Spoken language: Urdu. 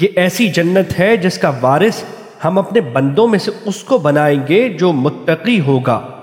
یہ ایسی جنت ہے جس کا وارث ہم اپنے بندوں میں سے اس کو بنائیں گے جو متقی ہوگا۔